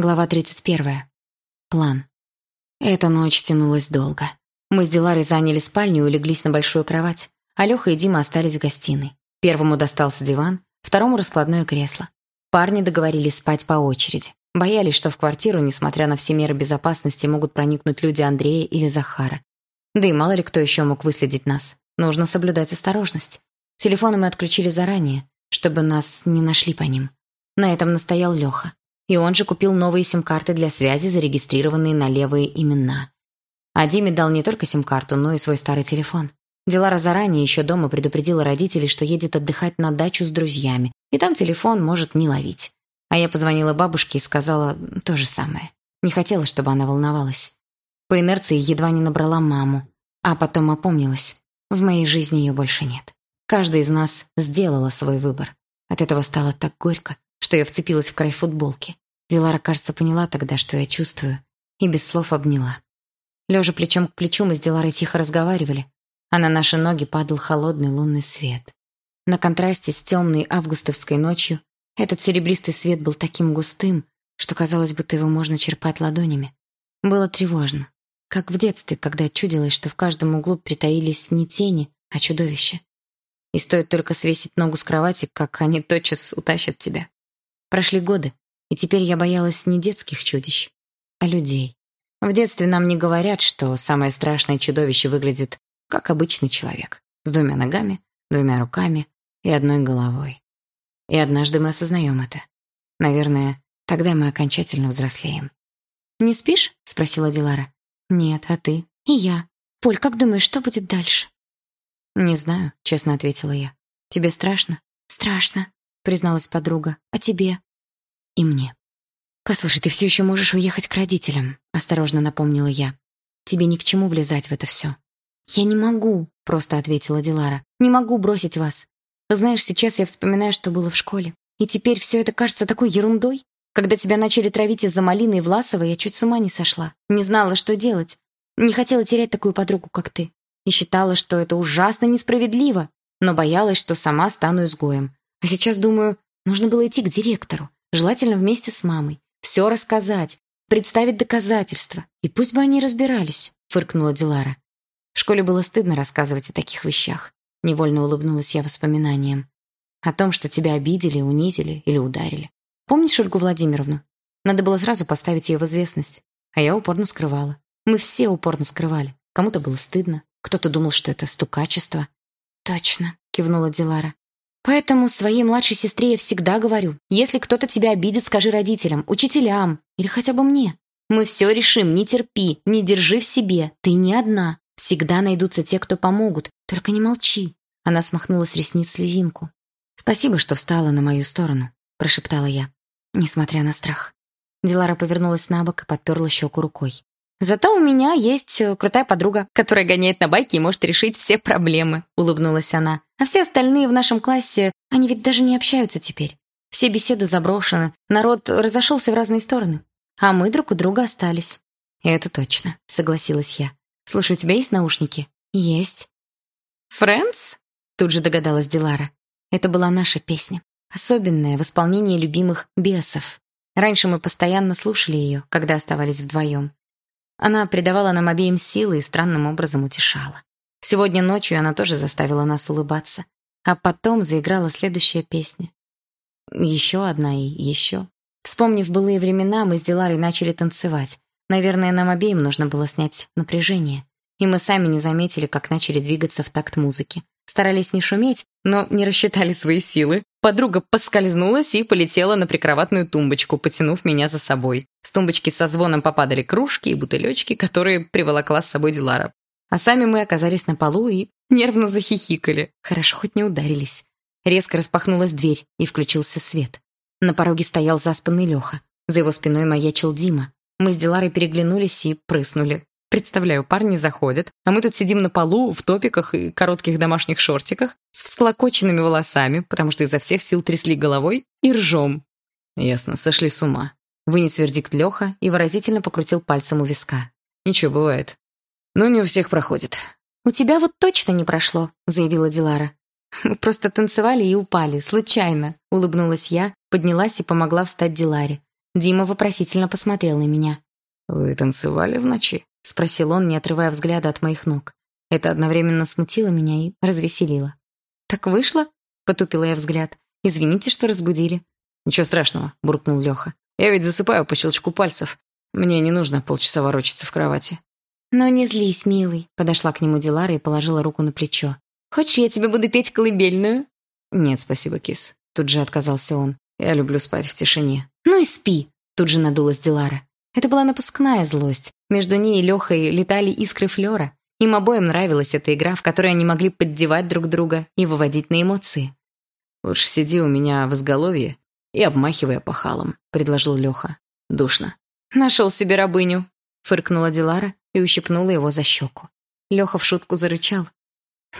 Глава 31. План. Эта ночь тянулась долго. Мы с Диларой заняли спальню и улеглись на большую кровать, а Леха и Дима остались в гостиной. Первому достался диван, второму раскладное кресло. Парни договорились спать по очереди. Боялись, что в квартиру, несмотря на все меры безопасности, могут проникнуть люди Андрея или Захара. Да и мало ли кто еще мог выследить нас. Нужно соблюдать осторожность. Телефоны мы отключили заранее, чтобы нас не нашли по ним. На этом настоял Леха. И он же купил новые сим-карты для связи, зарегистрированные на левые имена. А Диме дал не только сим-карту, но и свой старый телефон. Дилара заранее еще дома предупредила родителей, что едет отдыхать на дачу с друзьями, и там телефон может не ловить. А я позвонила бабушке и сказала то же самое. Не хотела, чтобы она волновалась. По инерции едва не набрала маму, а потом опомнилась. В моей жизни ее больше нет. Каждая из нас сделала свой выбор. От этого стало так горько, что я вцепилась в край футболки. Дилара, кажется, поняла тогда, что я чувствую, и без слов обняла. Лежа плечом к плечу, мы с Диларой тихо разговаривали, а на наши ноги падал холодный лунный свет. На контрасте с темной августовской ночью этот серебристый свет был таким густым, что казалось, будто его можно черпать ладонями. Было тревожно, как в детстве, когда чудилось, что в каждом углу притаились не тени, а чудовища. И стоит только свесить ногу с кровати, как они тотчас утащат тебя. Прошли годы, и теперь я боялась не детских чудищ, а людей. В детстве нам не говорят, что самое страшное чудовище выглядит как обычный человек, с двумя ногами, двумя руками и одной головой. И однажды мы осознаем это. Наверное, тогда мы окончательно взрослеем. «Не спишь?» — спросила Дилара. «Нет, а ты?» «И я. Поль, как думаешь, что будет дальше?» «Не знаю», — честно ответила я. «Тебе страшно?» «Страшно», — призналась подруга. «А тебе?» «И мне». «Послушай, ты все еще можешь уехать к родителям», — осторожно напомнила я. «Тебе ни к чему влезать в это все». «Я не могу», — просто ответила Дилара. «Не могу бросить вас. Знаешь, сейчас я вспоминаю, что было в школе. И теперь все это кажется такой ерундой. Когда тебя начали травить из-за малины и Власова, я чуть с ума не сошла. Не знала, что делать. Не хотела терять такую подругу, как ты и считала, что это ужасно несправедливо, но боялась, что сама стану изгоем. А сейчас думаю, нужно было идти к директору, желательно вместе с мамой, все рассказать, представить доказательства, и пусть бы они разбирались, фыркнула Дилара. В школе было стыдно рассказывать о таких вещах. Невольно улыбнулась я воспоминаниям. О том, что тебя обидели, унизили или ударили. Помнишь Ольгу Владимировну? Надо было сразу поставить ее в известность. А я упорно скрывала. Мы все упорно скрывали. Кому-то было стыдно, кто-то думал, что это стукачество. «Точно», — кивнула Дилара. «Поэтому своей младшей сестре я всегда говорю, если кто-то тебя обидит, скажи родителям, учителям или хотя бы мне. Мы все решим, не терпи, не держи в себе, ты не одна. Всегда найдутся те, кто помогут, только не молчи». Она смахнула с ресниц слезинку. «Спасибо, что встала на мою сторону», — прошептала я, несмотря на страх. Дилара повернулась на бок и подперла щеку рукой. «Зато у меня есть э, крутая подруга, которая гоняет на байке и может решить все проблемы», — улыбнулась она. «А все остальные в нашем классе, они ведь даже не общаются теперь. Все беседы заброшены, народ разошелся в разные стороны. А мы друг у друга остались». «Это точно», — согласилась я. «Слушай, у тебя есть наушники?» «Есть». «Френдс?» — тут же догадалась Дилара. Это была наша песня. Особенная, в исполнении любимых бесов. Раньше мы постоянно слушали ее, когда оставались вдвоем. Она придавала нам обеим силы и странным образом утешала. Сегодня ночью она тоже заставила нас улыбаться. А потом заиграла следующая песня. Еще одна и еще. Вспомнив былые времена, мы с Диларой начали танцевать. Наверное, нам обеим нужно было снять напряжение. И мы сами не заметили, как начали двигаться в такт музыки. Старались не шуметь, но не рассчитали свои силы. Подруга поскользнулась и полетела на прикроватную тумбочку, потянув меня за собой. С тумбочки со звоном попадали кружки и бутылечки, которые приволокла с собой Дилара. А сами мы оказались на полу и нервно захихикали. Хорошо, хоть не ударились. Резко распахнулась дверь, и включился свет. На пороге стоял заспанный Леха. За его спиной маячил Дима. Мы с Диларой переглянулись и прыснули. Представляю, парни заходят, а мы тут сидим на полу в топиках и коротких домашних шортиках с всклокоченными волосами, потому что изо всех сил трясли головой и ржем. Ясно, сошли с ума. Вынес вердикт Леха и выразительно покрутил пальцем у виска. Ничего, бывает. Но не у всех проходит. «У тебя вот точно не прошло», — заявила Дилара. «Мы просто танцевали и упали, случайно», — улыбнулась я, поднялась и помогла встать Диларе. Дима вопросительно посмотрел на меня. «Вы танцевали в ночи?» — спросил он, не отрывая взгляда от моих ног. Это одновременно смутило меня и развеселило. «Так вышло?» — потупила я взгляд. «Извините, что разбудили». «Ничего страшного», — буркнул Леха. «Я ведь засыпаю по щелчку пальцев. Мне не нужно полчаса ворочаться в кровати». «Но не злись, милый», — подошла к нему Дилара и положила руку на плечо. «Хочешь, я тебе буду петь колыбельную?» «Нет, спасибо, кис». Тут же отказался он. «Я люблю спать в тишине». «Ну и спи», — тут же надулась Дилара. Это была напускная злость. Между ней и Лехой летали искры флера. Им обоим нравилась эта игра, в которой они могли поддевать друг друга и выводить на эмоции. «Лучше сиди у меня в изголовье и обмахивай опахалом», — предложил Леха. «Душно». «Нашел себе рабыню», — фыркнула Дилара и ущипнула его за щеку. Леха в шутку зарычал.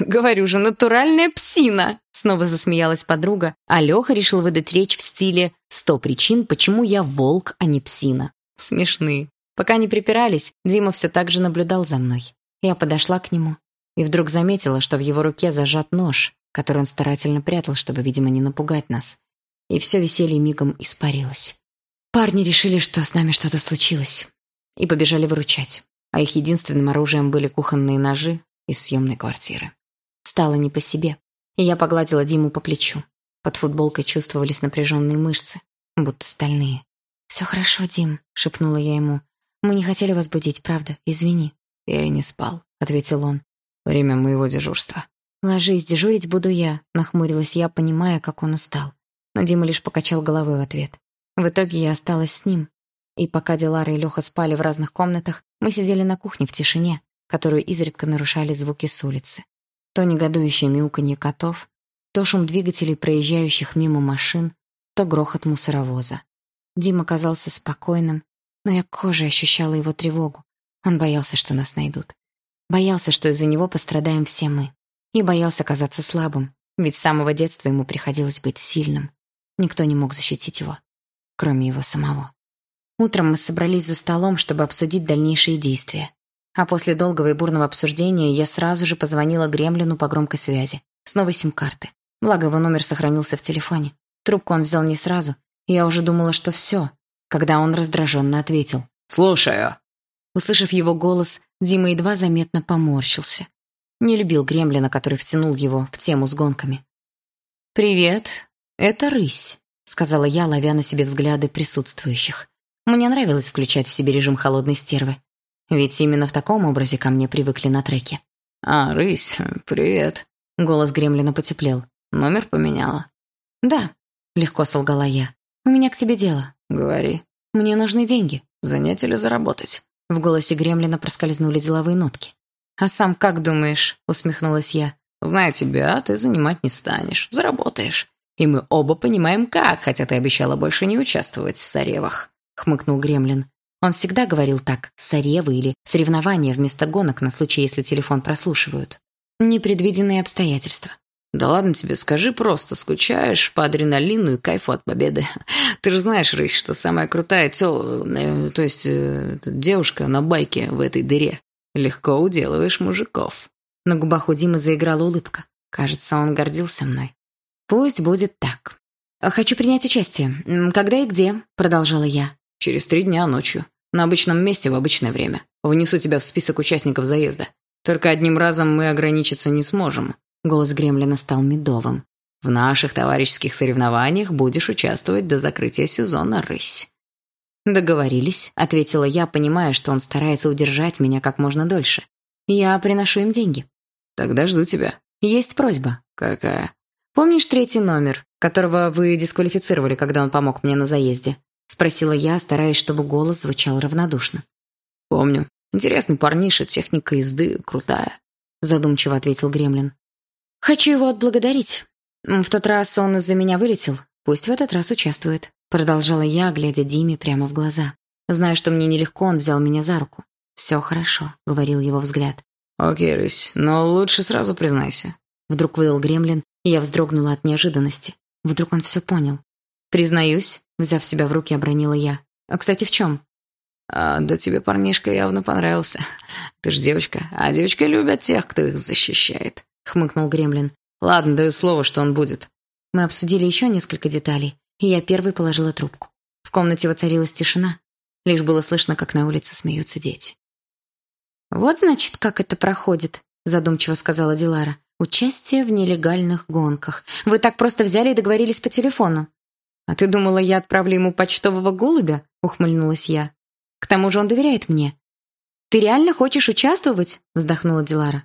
«Говорю же, натуральная псина!» Снова засмеялась подруга, а Леха решил выдать речь в стиле «Сто причин, почему я волк, а не псина». Смешные. Пока не припирались, Дима все так же наблюдал за мной. Я подошла к нему и вдруг заметила, что в его руке зажат нож, который он старательно прятал, чтобы, видимо, не напугать нас. И все веселье мигом испарилось. Парни решили, что с нами что-то случилось, и побежали выручать. А их единственным оружием были кухонные ножи из съемной квартиры. Стало не по себе, и я погладила Диму по плечу. Под футболкой чувствовались напряженные мышцы, будто стальные. «Все хорошо, Дим», — шепнула я ему. «Мы не хотели вас будить, правда? Извини». «Я и не спал», — ответил он. «Время моего дежурства». «Ложись, дежурить буду я», — нахмурилась я, понимая, как он устал. Но Дима лишь покачал головой в ответ. В итоге я осталась с ним. И пока Дилара и Леха спали в разных комнатах, мы сидели на кухне в тишине, которую изредка нарушали звуки с улицы. То негодующее мяуканье котов, то шум двигателей, проезжающих мимо машин, то грохот мусоровоза. Дима казался спокойным, но я кожей ощущала его тревогу. Он боялся, что нас найдут. Боялся, что из-за него пострадаем все мы. И боялся казаться слабым, ведь с самого детства ему приходилось быть сильным. Никто не мог защитить его, кроме его самого. Утром мы собрались за столом, чтобы обсудить дальнейшие действия. А после долгого и бурного обсуждения я сразу же позвонила Гремлину по громкой связи, с новой сим-карты. Благо, его номер сохранился в телефоне. Трубку он взял не сразу. Я уже думала, что все, когда он раздраженно ответил. «Слушаю». Услышав его голос, Дима едва заметно поморщился. Не любил Гремлина, который втянул его в тему с гонками. «Привет, это рысь», — сказала я, ловя на себе взгляды присутствующих. Мне нравилось включать в себе режим холодной стервы. Ведь именно в таком образе ко мне привыкли на треке. «А, рысь, привет». Голос Гремлина потеплел. «Номер поменяла?» «Да», — легко солгала я. «У меня к тебе дело». «Говори». «Мне нужны деньги». «Занять или заработать?» В голосе Гремлина проскользнули деловые нотки. «А сам как думаешь?» — усмехнулась я. «Зная тебя, ты занимать не станешь. Заработаешь. И мы оба понимаем, как, хотя ты обещала больше не участвовать в соревах», — хмыкнул Гремлин. Он всегда говорил так, соревы или соревнования вместо гонок на случай, если телефон прослушивают. Непредвиденные обстоятельства. «Да ладно тебе, скажи просто, скучаешь по адреналину и кайфу от победы. Ты же знаешь, Рысь, что самая крутая тел... Э, то есть э, девушка на байке в этой дыре. Легко уделываешь мужиков». На губах у Димы заиграла улыбка. Кажется, он гордился мной. «Пусть будет так. Хочу принять участие. Когда и где?» — продолжала я. «Через три дня ночью. На обычном месте в обычное время. Внесу тебя в список участников заезда. Только одним разом мы ограничиться не сможем. Голос Гремлина стал медовым. «В наших товарищеских соревнованиях будешь участвовать до закрытия сезона, рысь». «Договорились», — ответила я, понимая, что он старается удержать меня как можно дольше. «Я приношу им деньги». «Тогда жду тебя». «Есть просьба». «Какая?» «Помнишь третий номер, которого вы дисквалифицировали, когда он помог мне на заезде?» — спросила я, стараясь, чтобы голос звучал равнодушно. «Помню. Интересный парниша, техника езды крутая», — задумчиво ответил Гремлин. «Хочу его отблагодарить. В тот раз он из-за меня вылетел. Пусть в этот раз участвует», — продолжала я, глядя Диме прямо в глаза. Зная, что мне нелегко, он взял меня за руку. «Все хорошо», — говорил его взгляд. «Окей, Рысь, но лучше сразу признайся». Вдруг выдал Гремлин, и я вздрогнула от неожиданности. Вдруг он все понял. «Признаюсь», — взяв себя в руки, обронила я. «А, кстати, в чем?» «А, да тебе парнишка явно понравился. Ты ж девочка, а девочки любят тех, кто их защищает» хмыкнул Гремлин. «Ладно, даю слово, что он будет». Мы обсудили еще несколько деталей, и я первой положила трубку. В комнате воцарилась тишина. Лишь было слышно, как на улице смеются дети. «Вот, значит, как это проходит», — задумчиво сказала Дилара. «Участие в нелегальных гонках. Вы так просто взяли и договорились по телефону». «А ты думала, я отправлю ему почтового голубя?» — ухмыльнулась я. «К тому же он доверяет мне». «Ты реально хочешь участвовать?» — вздохнула Дилара.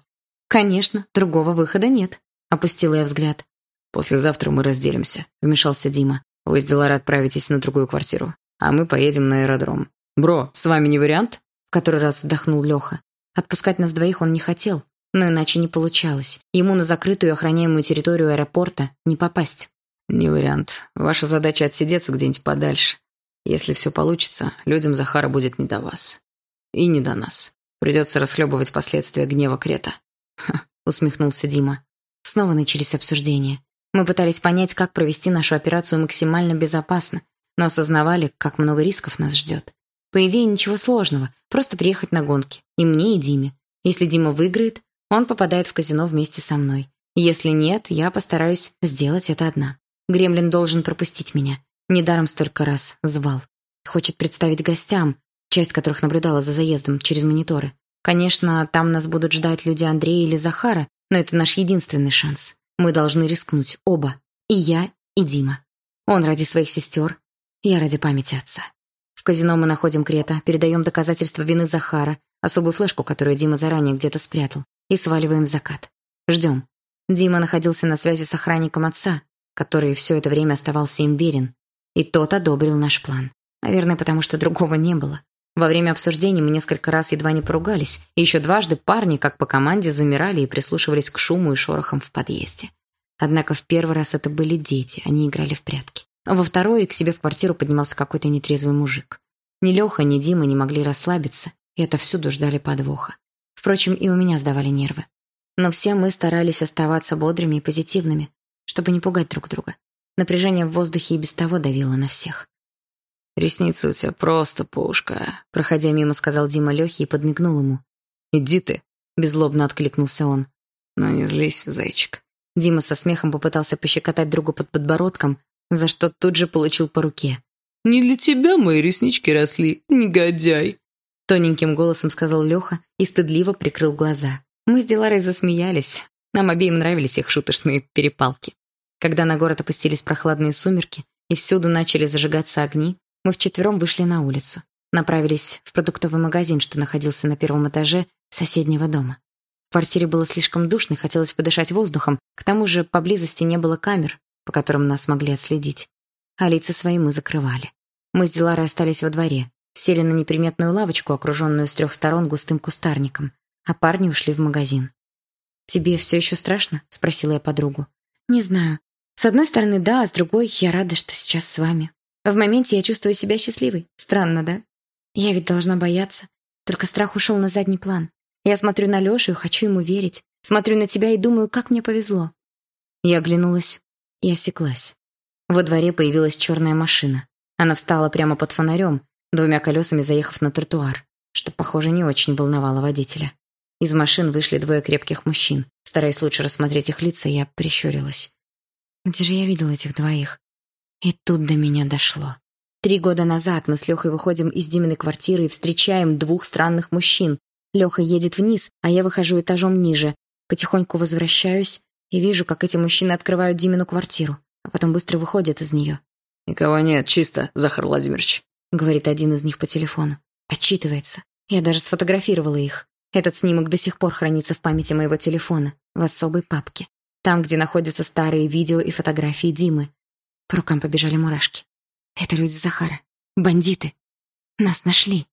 «Конечно, другого выхода нет», — опустила я взгляд. «Послезавтра мы разделимся», — вмешался Дима. «Вы с Диларой отправитесь на другую квартиру, а мы поедем на аэродром. Бро, с вами не вариант?» — в который раз вздохнул Леха. Отпускать нас двоих он не хотел, но иначе не получалось. Ему на закрытую охраняемую территорию аэропорта не попасть. «Не вариант. Ваша задача отсидеться где-нибудь подальше. Если все получится, людям Захара будет не до вас. И не до нас. Придется расхлебывать последствия гнева Крета». Усмехнулся Дима. Снова начались обсуждения. Мы пытались понять, как провести нашу операцию максимально безопасно, но осознавали, как много рисков нас ждет. По идее, ничего сложного, просто приехать на гонки. И мне, и Диме. Если Дима выиграет, он попадает в казино вместе со мной. Если нет, я постараюсь сделать это одна. Гремлин должен пропустить меня. Недаром столько раз звал. Хочет представить гостям, часть которых наблюдала за заездом через мониторы. Конечно, там нас будут ждать люди Андрея или Захара, но это наш единственный шанс. Мы должны рискнуть, оба. И я, и Дима. Он ради своих сестер, я ради памяти отца. В казино мы находим Крета, передаем доказательства вины Захара, особую флешку, которую Дима заранее где-то спрятал, и сваливаем в закат. Ждем. Дима находился на связи с охранником отца, который все это время оставался им верен, и тот одобрил наш план. Наверное, потому что другого не было. Во время обсуждений мы несколько раз едва не поругались, и еще дважды парни, как по команде, замирали и прислушивались к шуму и шорохам в подъезде. Однако в первый раз это были дети, они играли в прятки. А во второй к себе в квартиру поднимался какой-то нетрезвый мужик. Ни Леха, ни Дима не могли расслабиться, и отовсюду ждали подвоха. Впрочем, и у меня сдавали нервы. Но все мы старались оставаться бодрыми и позитивными, чтобы не пугать друг друга. Напряжение в воздухе и без того давило на всех. «Ресницы у тебя просто пушка», — проходя мимо, сказал Дима Лехе и подмигнул ему. «Иди ты», — беззлобно откликнулся он. «Ну не злись, зайчик». Дима со смехом попытался пощекотать другу под подбородком, за что тут же получил по руке. «Не для тебя мои реснички росли, негодяй!» Тоненьким голосом сказал Леха и стыдливо прикрыл глаза. Мы с Диларой засмеялись. Нам обеим нравились их шуточные перепалки. Когда на город опустились прохладные сумерки и всюду начали зажигаться огни, мы вчетвером вышли на улицу. Направились в продуктовый магазин, что находился на первом этаже соседнего дома. В квартире было слишком душно, хотелось подышать воздухом. К тому же поблизости не было камер, по которым нас могли отследить. А лица свои мы закрывали. Мы с Диларой остались во дворе, сели на неприметную лавочку, окруженную с трех сторон густым кустарником, а парни ушли в магазин. «Тебе все еще страшно?» — спросила я подругу. «Не знаю. С одной стороны, да, а с другой, я рада, что сейчас с вами. В моменте я чувствую себя счастливой. Странно, да? Я ведь должна бояться. Только страх ушел на задний план. Я смотрю на Лешу и хочу ему верить. Смотрю на тебя и думаю, как мне повезло. Я оглянулась и осеклась. Во дворе появилась черная машина. Она встала прямо под фонарем, двумя колесами заехав на тротуар, что, похоже, не очень волновало водителя. Из машин вышли двое крепких мужчин. Стараясь лучше рассмотреть их лица, я прищурилась. Где же я видела этих двоих? И тут до меня дошло. Три года назад мы с Лехой выходим из Диминой квартиры и встречаем двух странных мужчин. Леха едет вниз, а я выхожу этажом ниже. Потихоньку возвращаюсь и вижу, как эти мужчины открывают Димину квартиру, а потом быстро выходят из нее. «Никого нет, чисто, Захар Владимирович», — говорит один из них по телефону. Отчитывается. Я даже сфотографировала их. Этот снимок до сих пор хранится в памяти моего телефона, в особой папке. Там, где находятся старые видео и фотографии Димы. По рукам побежали мурашки. Это люди Захара. Бандиты. Нас нашли.